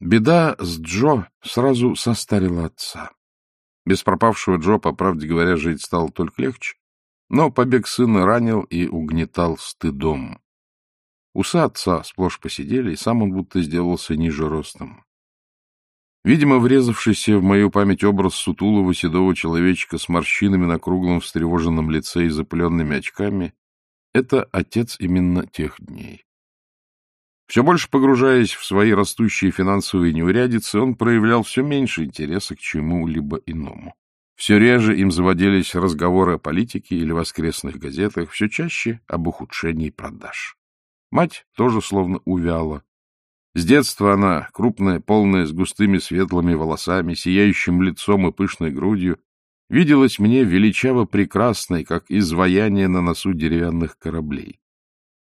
Беда с Джо сразу состарила отца. Без пропавшего Джо, по правде говоря, жить стало только легче. Но побег сына ранил и угнетал стыдом. Усы отца сплошь посидели, и сам он будто сделался ниже ростом. Видимо, врезавшийся в мою память образ сутулого седого человечка с морщинами на круглом встревоженном лице и запыленными очками — это отец именно тех дней. Все больше погружаясь в свои растущие финансовые неурядицы, он проявлял все меньше интереса к чему-либо иному. Все реже им заводились разговоры о политике или воскресных газетах, все чаще об ухудшении продаж. Мать тоже словно увяла. С детства она, крупная, полная, с густыми светлыми волосами, сияющим лицом и пышной грудью, виделась мне величаво прекрасной, как изваяние на носу деревянных кораблей.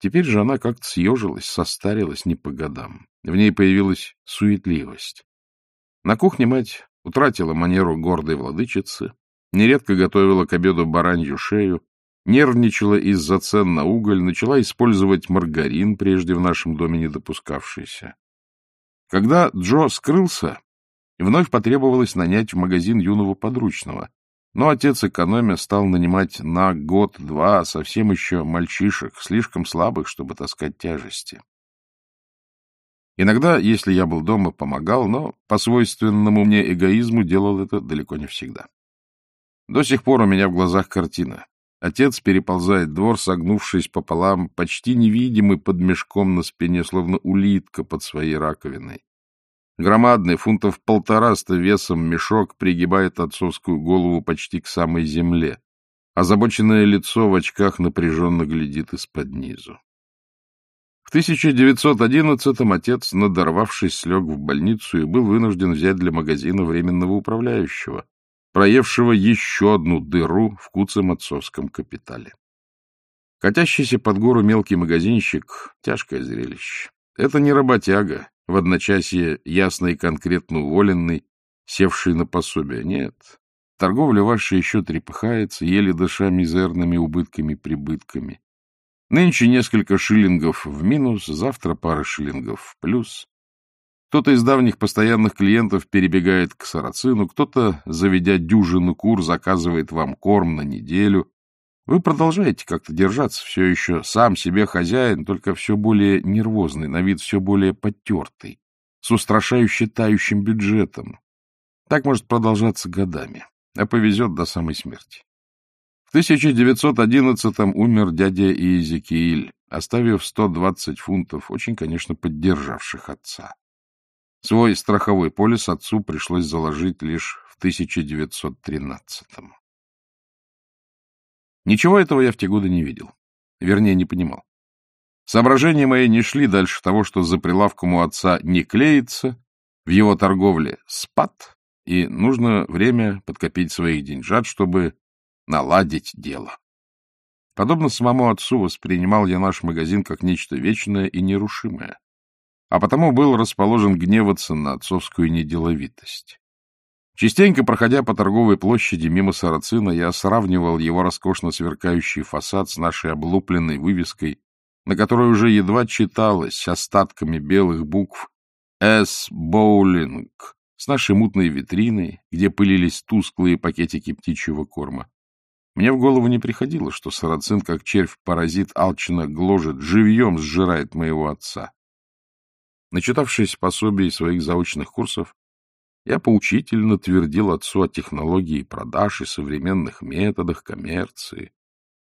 Теперь же она как-то съежилась, состарилась не по годам. В ней появилась суетливость. На кухне мать утратила манеру гордой владычицы, нередко готовила к обеду баранью шею, нервничала из-за цен на уголь, начала использовать маргарин, прежде в нашем доме не допускавшийся. Когда Джо скрылся, вновь потребовалось нанять в магазин юного подручного, но отец экономя стал нанимать на год-два совсем еще мальчишек, слишком слабых, чтобы таскать тяжести. Иногда, если я был дома, помогал, но по свойственному мне эгоизму делал это далеко не всегда. До сих пор у меня в глазах картина. Отец переползает двор, согнувшись пополам, почти невидимый под мешком на спине, словно улитка под своей раковиной. Громадный, фунтов полтораста весом мешок пригибает отцовскую голову почти к самой земле. Озабоченное лицо в очках напряженно глядит из-под низу. В 1911-м отец, надорвавшись, слег в больницу и был вынужден взять для магазина временного управляющего, проевшего еще одну дыру в куцем отцовском капитале. Катящийся под гору мелкий магазинщик — тяжкое зрелище. Это не работяга, в одночасье ясно и конкретно уволенный, севший на пособие. Нет, торговля ваша еще трепыхается, еле дыша мизерными убытками-прибытками. Нынче несколько шиллингов в минус, завтра пара шиллингов в плюс. Кто-то из давних постоянных клиентов перебегает к сарацину, кто-то, заведя дюжину кур, заказывает вам корм на неделю, вы продолжаете как-то держаться, все еще сам себе хозяин, только все более нервозный, на вид все более потертый, с устрашающе тающим бюджетом. Так может продолжаться годами, а повезет до самой смерти. В 1911-м умер дядя Иезекииль, оставив 120 фунтов, очень, конечно, поддержавших отца. Свой страховой полис отцу пришлось заложить лишь в 1913-м. Ничего этого я в те годы не видел. Вернее, не понимал. Соображения мои не шли дальше того, что за прилавком у отца не клеится, в его торговле спад, и нужно время подкопить своих деньжат, чтобы наладить дело. Подобно самому отцу воспринимал я наш магазин как нечто вечное и нерушимое, а потому был расположен гневаться на отцовскую неделовитость. Частенько, проходя по торговой площади мимо Сарацина, я сравнивал его роскошно сверкающий фасад с нашей облупленной вывеской, на которой уже едва читалось остатками белых букв «С. Боулинг», с нашей мутной витриной, где пылились тусклые пакетики птичьего корма. Мне в голову не приходило, что сарацин, как червь-паразит, алчно гложет, живьем сжирает моего отца. Начитавшись пособий своих заочных курсов, я поучительно твердил отцу о технологии продаж и современных методах коммерции.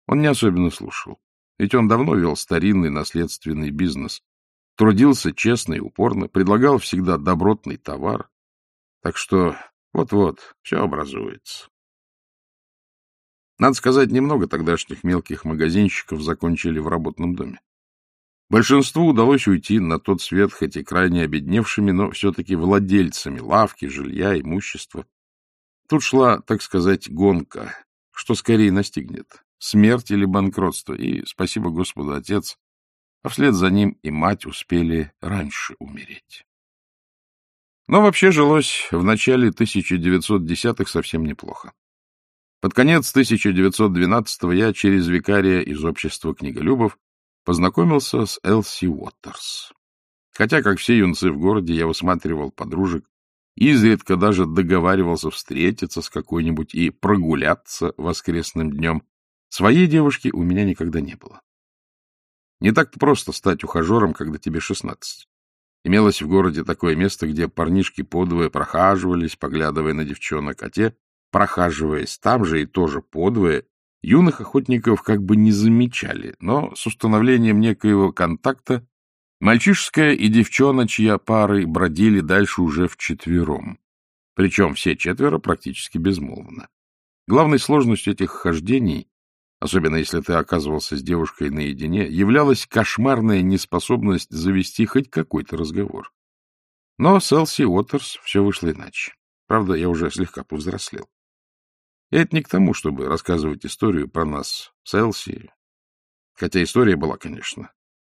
Он не особенно слушал, ведь он давно вел старинный наследственный бизнес, трудился честно и упорно, предлагал всегда добротный товар. Так что вот-вот, все образуется. Надо сказать, немного тогдашних мелких магазинщиков закончили в работном доме. Большинству удалось уйти на тот свет, хоть и крайне обедневшими, но все-таки владельцами лавки, жилья, имущества. Тут шла, так сказать, гонка, что скорее настигнет, смерть или банкротство, и, спасибо Господу, отец, а вслед за ним и мать успели раньше умереть. Но вообще жилось в начале 1910-х совсем неплохо. Под конец 1912-го я через викария из общества книголюбов познакомился с Элси Уотерс. Хотя, как все юнцы в городе, я высматривал подружек, изредка даже договаривался встретиться с какой-нибудь и прогуляться воскресным днем. Своей девушки у меня никогда не было. Не так-то просто стать ухажером, когда тебе шестнадцать. Имелось в городе такое место, где парнишки подвое прохаживались, поглядывая на девчонок, а те, прохаживаясь там же и тоже подвое, юных охотников как бы не замечали, но с установлением некоего контакта мальчишеская и девчоночья пары бродили дальше уже вчетвером. Причем все четверо практически безмолвно. Главной сложностью этих хождений особенно если ты оказывался с девушкой наедине, являлась кошмарная неспособность завести хоть какой-то разговор. Но с Элси Уотерс все вышло иначе. Правда, я уже слегка повзрослел. Это не к тому, чтобы рассказывать историю про нас с Элси, хотя история была, конечно.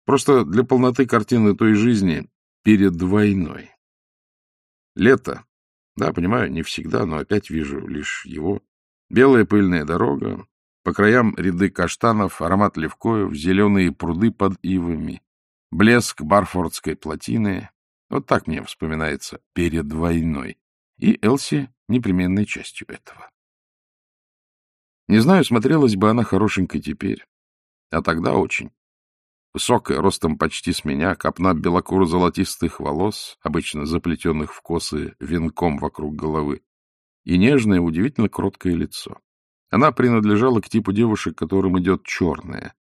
Просто для полноты картины той жизни перед войной. Лето. Да, понимаю, не всегда, но опять вижу лишь его. Белая пыльная дорога, по краям ряды каштанов, аромат левкоев, зеленые пруды под ивами, блеск Барфордской плотины. Вот так мне вспоминается перед войной. И Элси непременной частью этого. Не знаю, смотрелась бы она хорошенькой теперь. А тогда очень. Высокая, ростом почти с меня, копна белокуро-золотистых волос, обычно заплетенных в косы венком вокруг головы, и нежное, удивительно кроткое лицо. Она принадлежала к типу девушек, которым идет черное.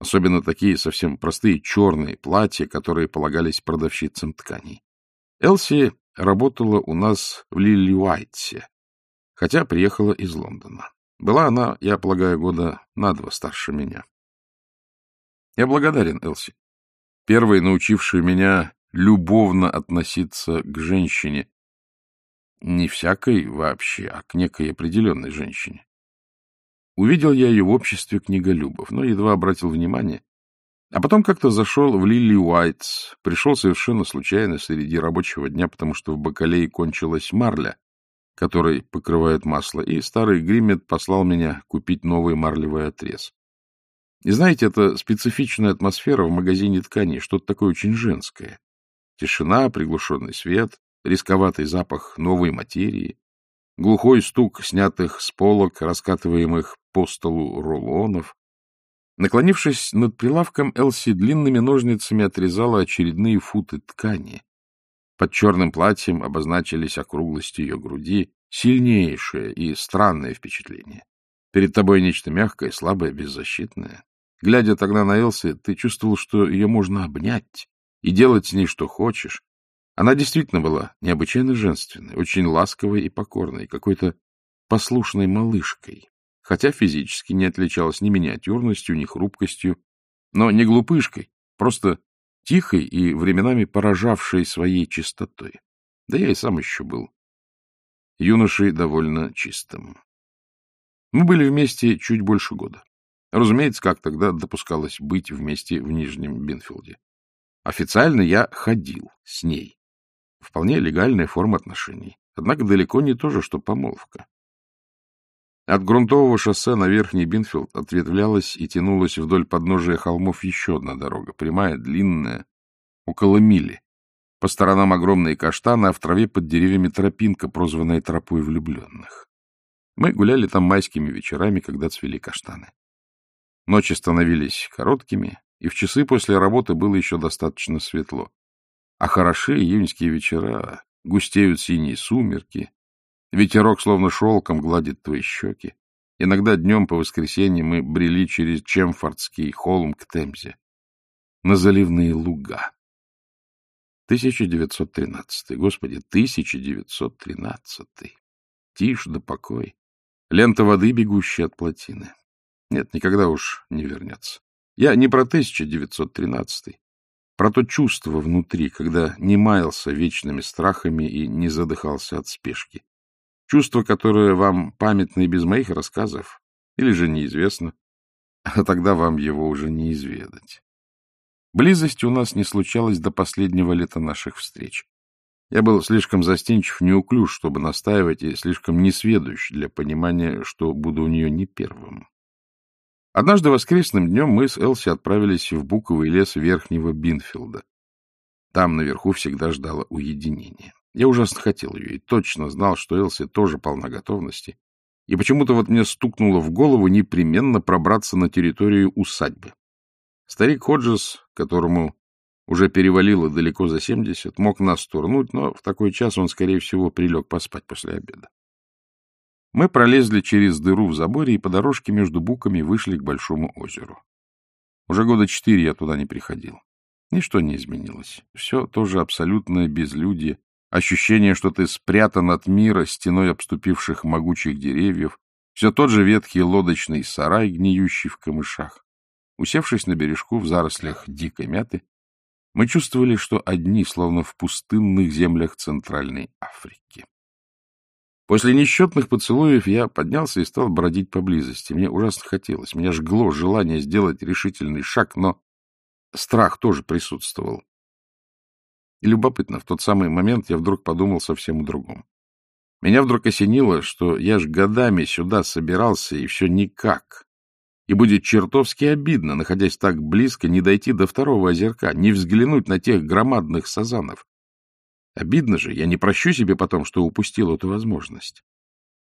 Особенно такие совсем простые черные платья, которые полагались продавщицам тканей. Элси работала у нас в Лили Уайтсе, хотя приехала из Лондона. Была она, я полагаю, года на два старше меня. Я благодарен Элси, первой научившей меня любовно относиться к женщине. Не всякой вообще, а к некой определенной женщине. Увидел я ее в обществе книголюбов, но едва обратил внимание. А потом как-то зашел в Лили Уайтс, пришел совершенно случайно среди рабочего дня, потому что в бакалее кончилась марля, которой покрывают масло, и старый Гриммет послал меня купить новый марлевый отрез. И знаете, это специфичная атмосфера в магазине тканей, что-то такое очень женское. Тишина, приглушенный свет, рисковатый запах новой материи, глухой стук снятых с полок, раскатываемых по столу рулонов. Наклонившись над прилавком, Элси длинными ножницами отрезала очередные футы ткани. Под черным платьем обозначились округлости ее груди, сильнейшее и странное впечатление. Перед тобой нечто мягкое, слабое, беззащитное. Глядя тогда на Элси, ты чувствовал, что ее можно обнять и делать с ней что хочешь. Она действительно была необычайно женственной, очень ласковой и покорной, какой-то послушной малышкой, хотя физически не отличалась ни миниатюрностью, ни хрупкостью, но не глупышкой, просто тихой и временами поражавшей своей чистотой. Да я и сам еще был юношей довольно чистым. Мы были вместе чуть больше года. Разумеется, как тогда допускалось быть вместе в Нижнем Бинфилде. Официально я ходил с ней. Вполне легальная форма отношений. Однако далеко не то же, что помолвка. От грунтового шоссе на Верхний Бинфилд ответвлялась и тянулась вдоль подножия холмов еще одна дорога, прямая, длинная, около мили. По сторонам огромные каштаны, а в траве под деревьями тропинка, прозванная тропой влюбленных. Мы гуляли там майскими вечерами, когда цвели каштаны. Ночи становились короткими, и в часы после работы было еще достаточно светло. А хороши июньские вечера, густеют синие сумерки, Ветерок словно шелком гладит твои щеки. Иногда днем по воскресенье мы брели через Чемфордский холм к Темзе. На заливные луга. 1913. Господи, 1913. Тишь да покой. Лента воды, бегущая от плотины. Нет, никогда уж не вернется. Я не про 1913. Про то чувство внутри, когда не маялся вечными страхами и не задыхался от спешки. Чувство, которое вам памятно и без моих рассказов, или же неизвестно, а тогда вам его уже не изведать. Близости у нас не случалось до последнего лета наших встреч. Я был слишком застенчив, неуклюж, чтобы настаивать, и слишком несведущ для понимания, что буду у нее не первым. Однажды воскресным днем мы с Элси отправились в буковый лес Верхнего Бинфилда. Там наверху всегда ждало уединение. Я ужасно хотел ее и точно знал, что Элси тоже полна готовности. И почему-то вот мне стукнуло в голову непременно пробраться на территорию усадьбы. Старик Ходжес, которому уже перевалило далеко за семьдесят, мог нас турнуть, но в такой час он, скорее всего, прилег поспать после обеда. Мы пролезли через дыру в заборе и по дорожке между буками вышли к большому озеру. Уже года четыре я туда не приходил. Ничто не изменилось. Все тоже абсолютное безлюдье, ощущение, что ты спрятан от мира стеной обступивших могучих деревьев, все тот же ветхий лодочный сарай, гниющий в камышах. Усевшись на бережку в зарослях дикой мяты, мы чувствовали, что одни, словно в пустынных землях Центральной Африки. После несчетных поцелуев я поднялся и стал бродить поблизости. Мне ужасно хотелось, меня жгло желание сделать решительный шаг, но страх тоже присутствовал. И любопытно, в тот самый момент я вдруг подумал совсем о другом. Меня вдруг осенило, что я ж годами сюда собирался, и все никак. И будет чертовски обидно, находясь так близко, не дойти до второго озерка, не взглянуть на тех громадных сазанов. Обидно же, я не прощу себе потом, что упустил эту возможность.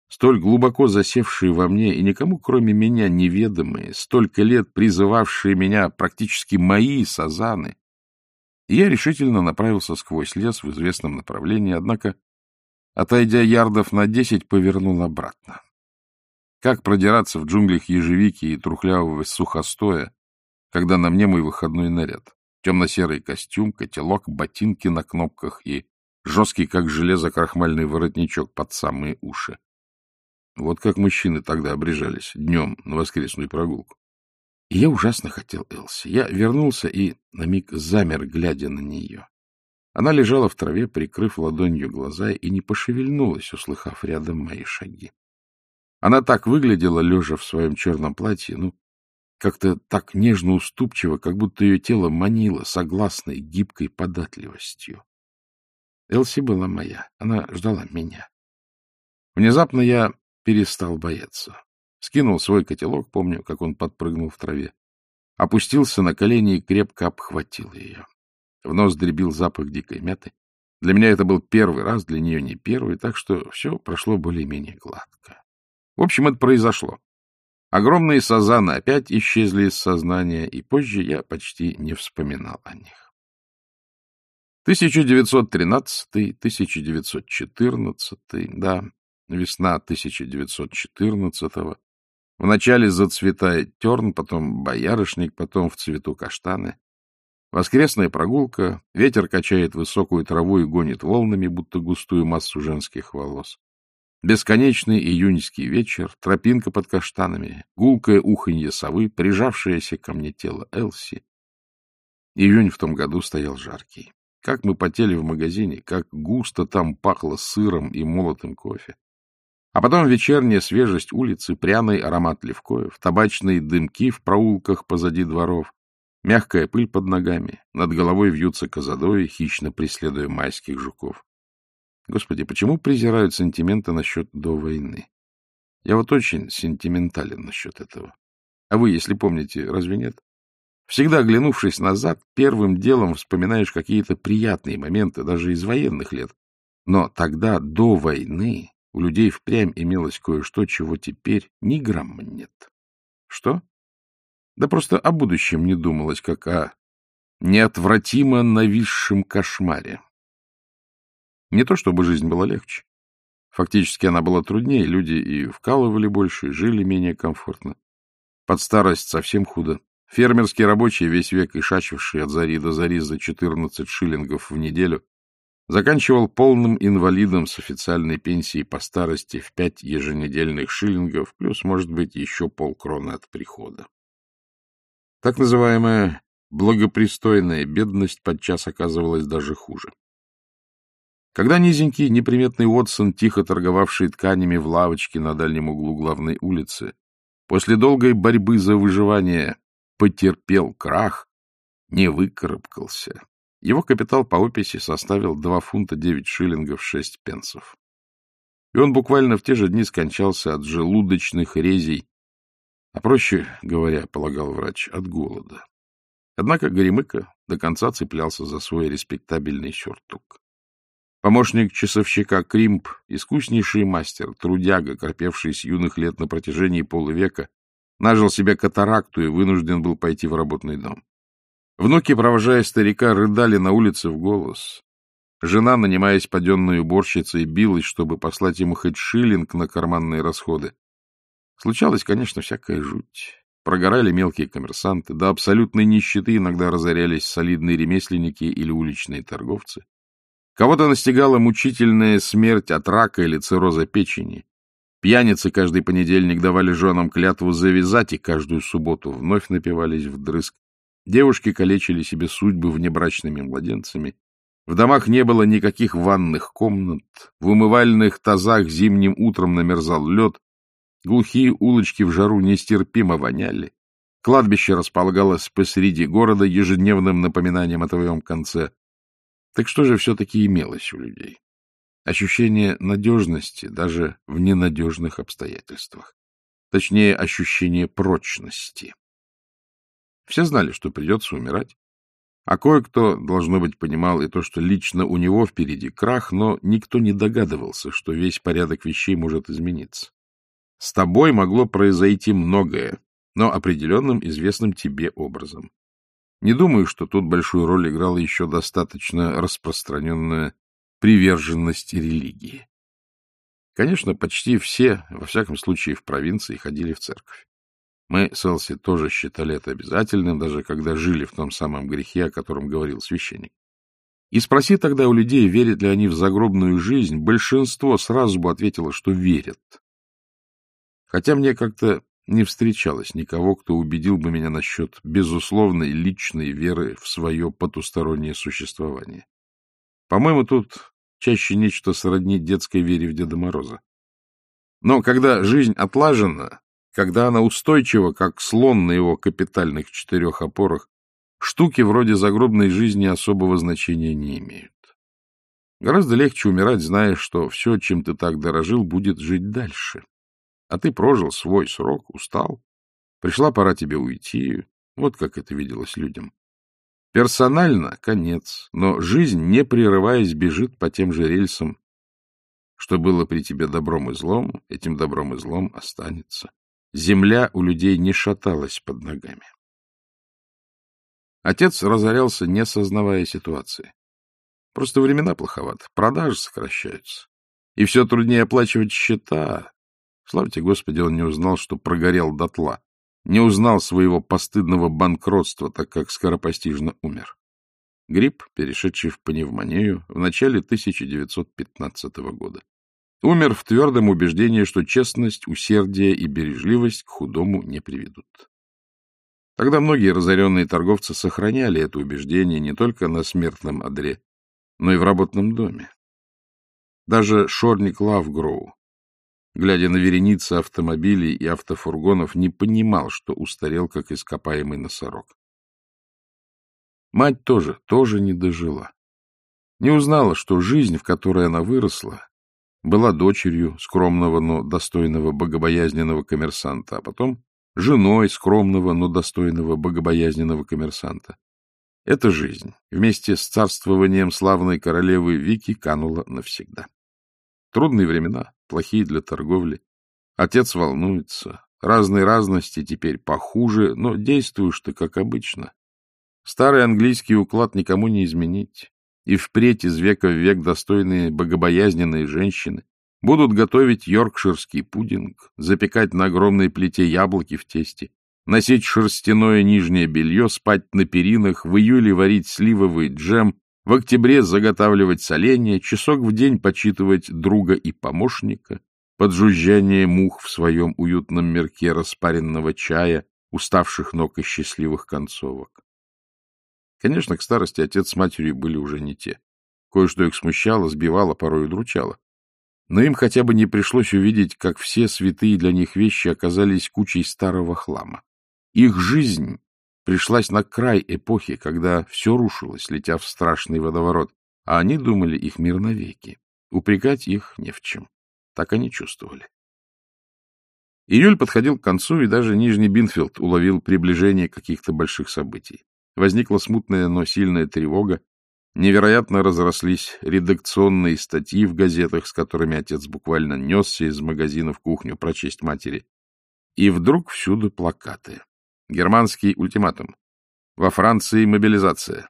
Столь глубоко засевшие во мне и никому, кроме меня, неведомые, столько лет призывавшие меня практически мои сазаны. И я решительно направился сквозь лес в известном направлении, однако, отойдя ярдов на десять, повернул обратно. Как продираться в джунглях ежевики и трухлявого сухостоя, когда на мне мой выходной наряд? Темно-серый костюм, котелок, ботинки на кнопках и жесткий, как железо, крахмальный воротничок под самые уши. Вот как мужчины тогда обрежались днем на воскресную прогулку. И я ужасно хотел Элси. Я вернулся и на миг замер, глядя на нее. Она лежала в траве, прикрыв ладонью глаза, и не пошевельнулась, услыхав рядом мои шаги. Она так выглядела, лежа в своем черном платье, ну, как-то так нежно-уступчиво, как будто ее тело манило согласной гибкой податливостью. Элси была моя, она ждала меня. Внезапно я перестал бояться. Скинул свой котелок, помню, как он подпрыгнул в траве. Опустился на колени и крепко обхватил ее. В нос дребил запах дикой мяты. Для меня это был первый раз, для нее не первый, так что все прошло более-менее гладко. В общем, это произошло. Огромные сазаны опять исчезли из сознания, и позже я почти не вспоминал о них. 1913-1914, да, весна 1914-го. Вначале зацветает терн, потом боярышник, потом в цвету каштаны. Воскресная прогулка, ветер качает высокую траву и гонит волнами, будто густую массу женских волос. Бесконечный июньский вечер, тропинка под каштанами, гулкое уханье совы, прижавшееся ко мне тело Элси. Июнь в том году стоял жаркий. Как мы потели в магазине, как густо там пахло сыром и молотым кофе. А потом вечерняя свежесть улицы, пряный аромат левкоев, табачные дымки в проулках позади дворов, мягкая пыль под ногами, над головой вьются козадои, хищно преследуя майских жуков. Господи, почему презирают сантименты насчет до войны? Я вот очень сентиментален насчет этого. А вы, если помните, разве нет? Всегда оглянувшись назад, первым делом вспоминаешь какие-то приятные моменты, даже из военных лет. Но тогда, до войны, у людей впрямь имелось кое-что, чего теперь ни грамма нет. Что? Да просто о будущем не думалось, как о неотвратимо нависшем кошмаре. Не то чтобы жизнь была легче. Фактически она была труднее, люди и вкалывали больше, и жили менее комфортно. Под старость совсем худо. Фермерский рабочий, весь век ишачивший от зари до зари за 14 шиллингов в неделю, заканчивал полным инвалидом с официальной пенсией по старости в пять еженедельных шиллингов, плюс, может быть, еще полкроны от прихода. Так называемая благопристойная бедность подчас оказывалась даже хуже. Когда низенький, неприметный Уотсон, тихо торговавший тканями в лавочке на дальнем углу главной улицы, после долгой борьбы за выживание потерпел крах, не выкарабкался. Его капитал по описи составил 2 фунта 9 шиллингов 6 пенсов. И он буквально в те же дни скончался от желудочных резей, а проще говоря, полагал врач, от голода. Однако Горемыка до конца цеплялся за свой респектабельный сюртук. Помощник часовщика Кримп, искуснейший мастер, трудяга, корпевший с юных лет на протяжении полувека, нажил себе катаракту и вынужден был пойти в работный дом. Внуки, провожая старика, рыдали на улице в голос. Жена, нанимаясь паденной уборщицей, билась, чтобы послать ему хоть шиллинг на карманные расходы. Случалось, конечно, всякая жуть. Прогорали мелкие коммерсанты, до абсолютной нищеты иногда разорялись солидные ремесленники или уличные торговцы. Кого-то настигала мучительная смерть от рака или цирроза печени. Пьяницы каждый понедельник давали женам клятву завязать и каждую субботу вновь напивались вдрызг. Девушки калечили себе судьбы внебрачными младенцами. В домах не было никаких ванных комнат. В умывальных тазах зимним утром намерзал лед. Глухие улочки в жару нестерпимо воняли. Кладбище располагалось посреди города ежедневным напоминанием о твоем конце. Так что же все-таки имелось у людей? Ощущение надежности даже в ненадежных обстоятельствах. Точнее, ощущение прочности. Все знали, что придется умирать. А кое-кто, должно быть, понимал и то, что лично у него впереди крах, но никто не догадывался, что весь порядок вещей может измениться. С тобой могло произойти многое, но определенным известным тебе образом. Не думаю, что тут большую роль играла еще достаточно распространенная приверженность религии. Конечно, почти все, во всяком случае в провинции, ходили в церковь. Мы с Элси тоже считали это обязательным, даже когда жили в том самом грехе, о котором говорил священник. И спроси тогда у людей, верят ли они в загробную жизнь, большинство сразу бы ответило, что верят. Хотя мне как-то не встречалось никого, кто убедил бы меня насчет безусловной личной веры в свое потустороннее существование. По-моему, тут чаще нечто сродни детской вере в Деда Мороза. Но когда жизнь отлажена, когда она устойчива, как слон на его капитальных четырех опорах, штуки вроде загробной жизни особого значения не имеют. Гораздо легче умирать, зная, что все, чем ты так дорожил, будет жить дальше. А ты прожил свой срок, устал. Пришла пора тебе уйти. Вот как это виделось людям. Персонально — конец, но жизнь, не прерываясь, бежит по тем же рельсам. Что было при тебе добром и злом, этим добром и злом останется. Земля у людей не шаталась под ногами. Отец разорялся, не сознавая ситуации. Просто времена плоховаты, продажи сокращаются. И все труднее оплачивать счета, Славьте Господи, он не узнал, что прогорел дотла, не узнал своего постыдного банкротства, так как скоропостижно умер. Грипп, перешедший в пневмонию в начале 1915 года. Умер в твердом убеждении, что честность, усердие и бережливость к худому не приведут. Тогда многие разоренные торговцы сохраняли это убеждение не только на смертном одре, но и в работном доме. Даже шорник Лавгроу, глядя на вереницы автомобилей и автофургонов, не понимал, что устарел, как ископаемый носорог. Мать тоже, тоже не дожила. Не узнала, что жизнь, в которой она выросла, была дочерью скромного, но достойного богобоязненного коммерсанта, а потом женой скромного, но достойного богобоязненного коммерсанта. Эта жизнь вместе с царствованием славной королевы Вики канула навсегда. Трудные времена, плохие для торговли. Отец волнуется. Разные разности теперь похуже, но действуешь ты как обычно. Старый английский уклад никому не изменить. И впредь из века в век достойные богобоязненные женщины будут готовить йоркширский пудинг, запекать на огромной плите яблоки в тесте, носить шерстяное нижнее белье, спать на перинах, в июле варить сливовый джем, в октябре заготавливать соленья, часок в день почитывать друга и помощника, под жужжание мух в своем уютном мерке распаренного чая, уставших ног и счастливых концовок. Конечно, к старости отец с матерью были уже не те. Кое-что их смущало, сбивало, порой удручало. Но им хотя бы не пришлось увидеть, как все святые для них вещи оказались кучей старого хлама. Их жизнь пришлась на край эпохи, когда все рушилось, летя в страшный водоворот, а они думали их мир навеки. Упрекать их не в чем. Так они чувствовали. Июль подходил к концу, и даже Нижний Бинфилд уловил приближение каких-то больших событий. Возникла смутная, но сильная тревога. Невероятно разрослись редакционные статьи в газетах, с которыми отец буквально несся из магазина в кухню прочесть матери. И вдруг всюду плакаты. Германский ультиматум. Во Франции мобилизация.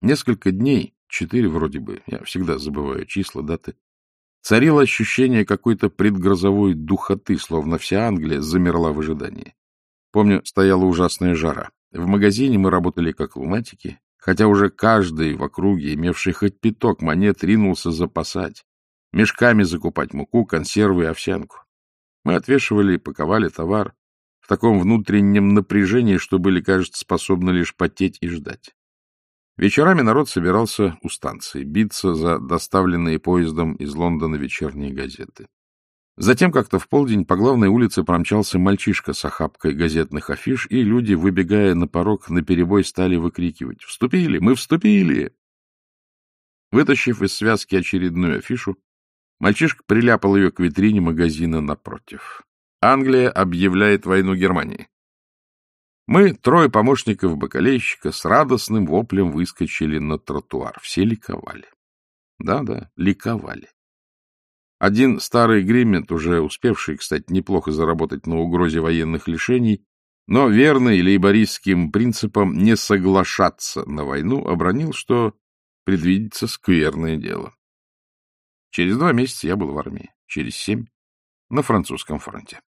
Несколько дней, четыре вроде бы, я всегда забываю числа, даты, царило ощущение какой-то предгрозовой духоты, словно вся Англия замерла в ожидании. Помню, стояла ужасная жара. В магазине мы работали как лунатики, хотя уже каждый в округе, имевший хоть пяток монет, ринулся запасать, мешками закупать муку, консервы и овсянку. Мы отвешивали и паковали товар в таком внутреннем напряжении, что были, кажется, способны лишь потеть и ждать. Вечерами народ собирался у станции, биться за доставленные поездом из Лондона вечерние газеты. Затем как-то в полдень по главной улице промчался мальчишка с охапкой газетных афиш, и люди, выбегая на порог, наперебой стали выкрикивать «Вступили! Мы вступили!». Вытащив из связки очередную афишу, мальчишка приляпал ее к витрине магазина напротив. Англия объявляет войну Германии. Мы, трое помощников бакалейщика, с радостным воплем выскочили на тротуар. Все ликовали. Да-да, ликовали. Один старый гриммент, уже успевший, кстати, неплохо заработать на угрозе военных лишений, но верный лейбористским принципам не соглашаться на войну, обронил, что предвидится скверное дело. Через два месяца я был в армии, через семь — на французском фронте.